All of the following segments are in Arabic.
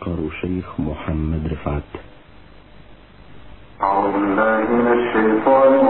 قارو شيخ محمد رفعت. أعوذ بالله من الشيطان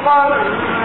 من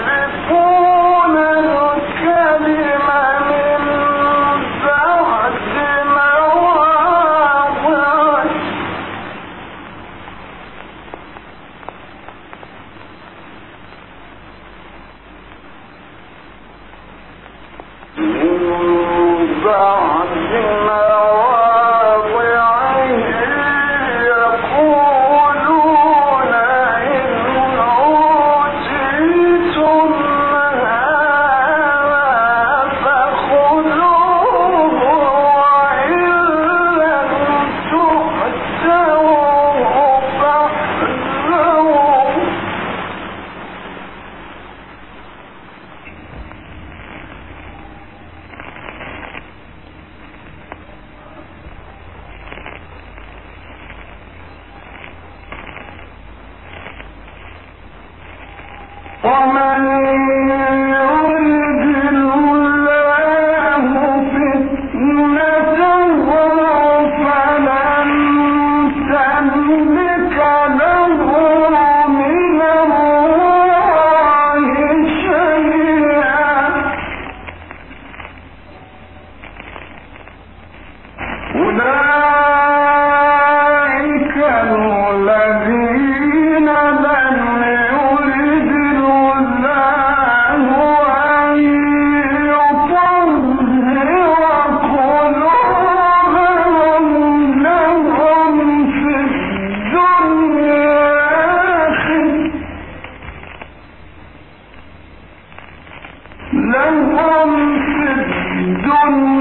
لهم في الدنيا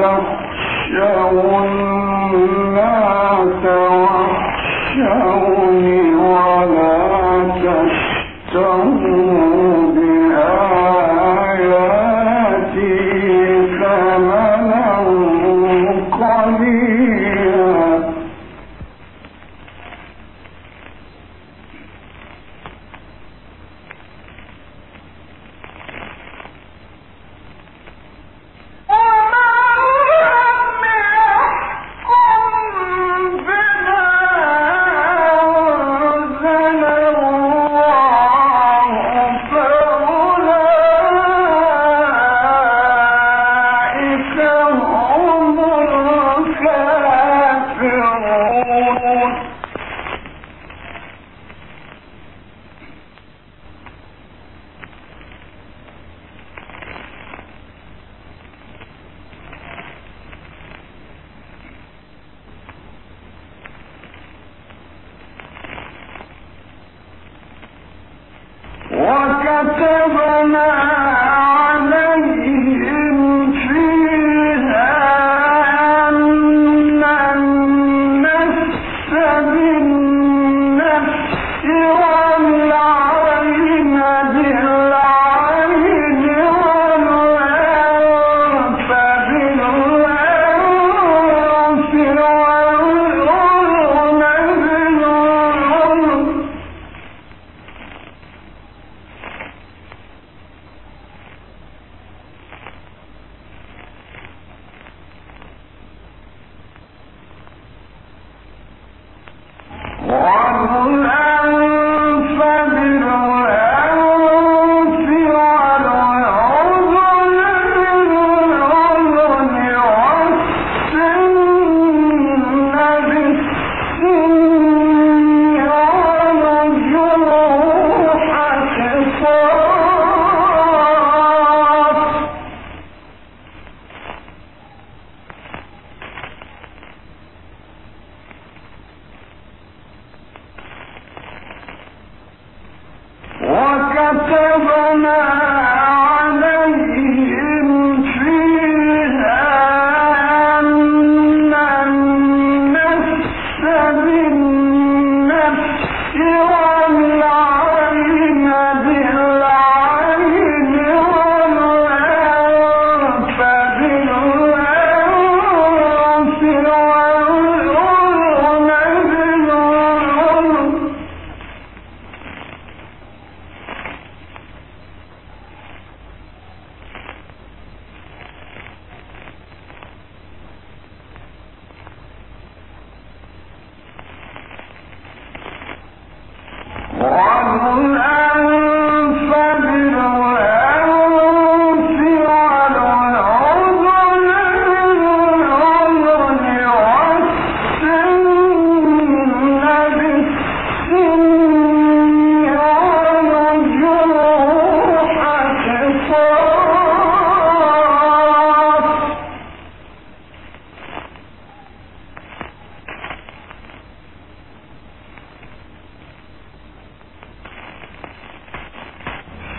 وعن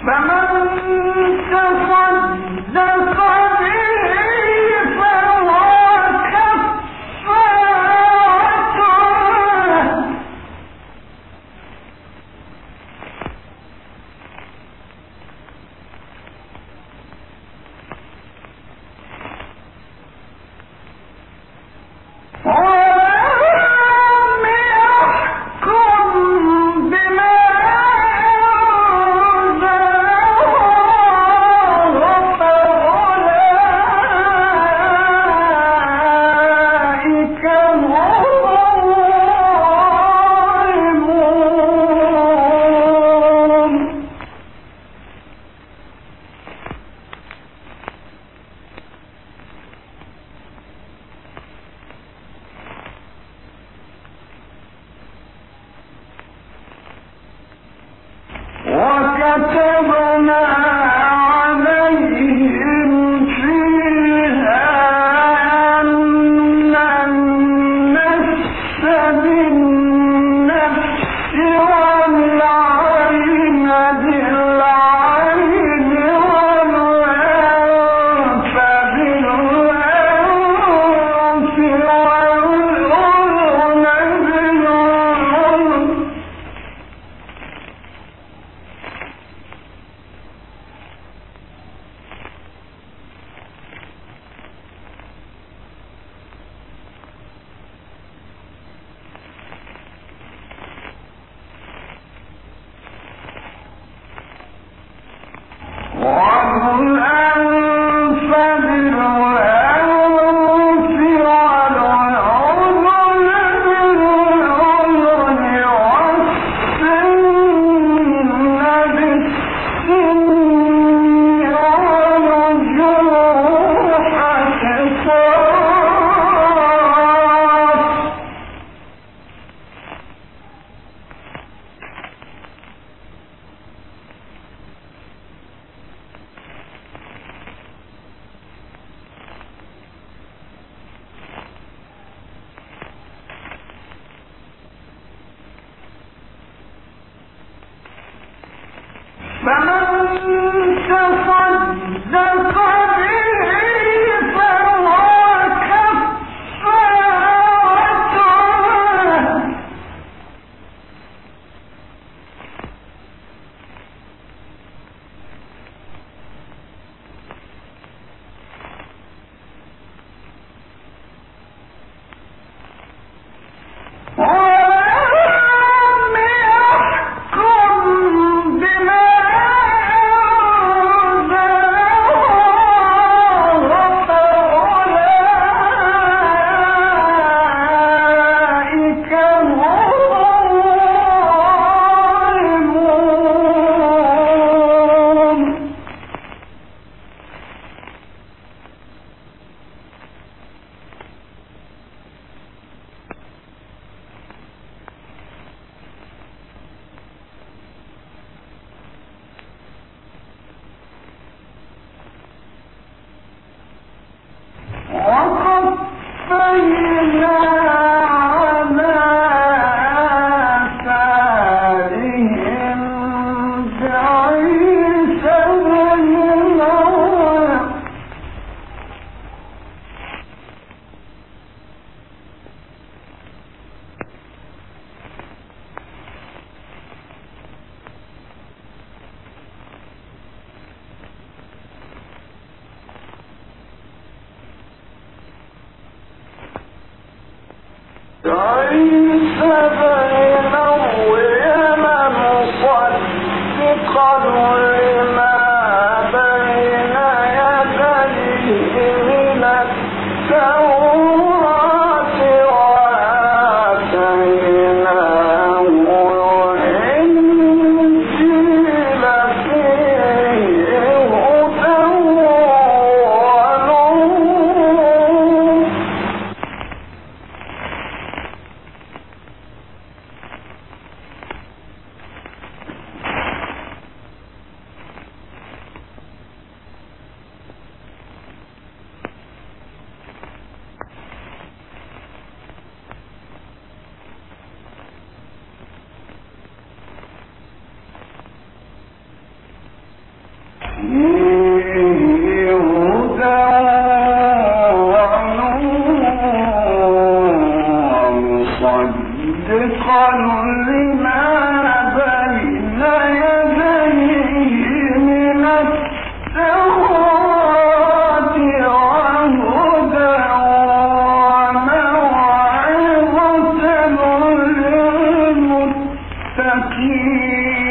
بما أنزل للمتقين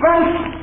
فاستبقوا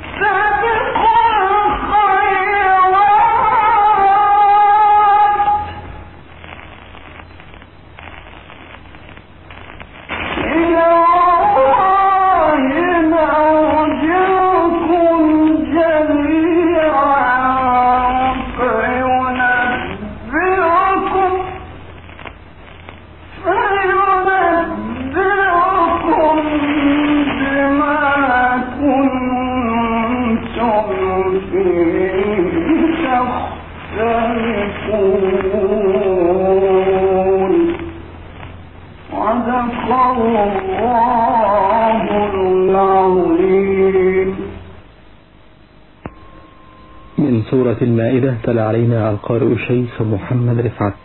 علينا القارئ الشيخ محمد رفعت